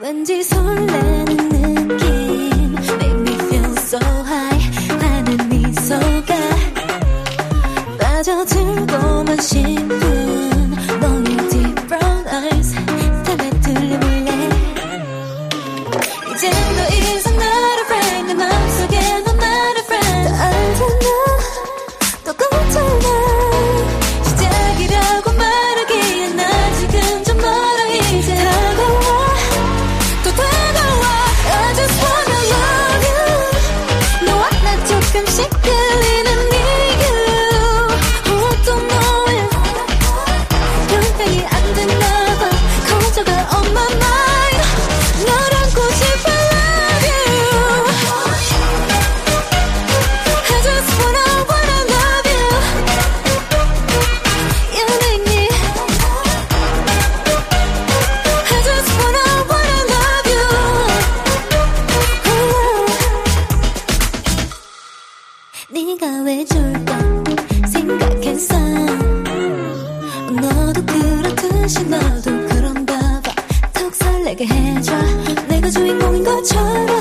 왠지 설레는 느낌. Make me feel so high. 하는 미소가 빠져들고만 싶은 너의 deep brown eyes. 탐에 들려볼래? 이젠 더 이상 not 네가 왜 좋을까 생각했어 너도 그렇듯이 너도 그런가 봐턱 설레게 해줘. 내가 주인공인 것처럼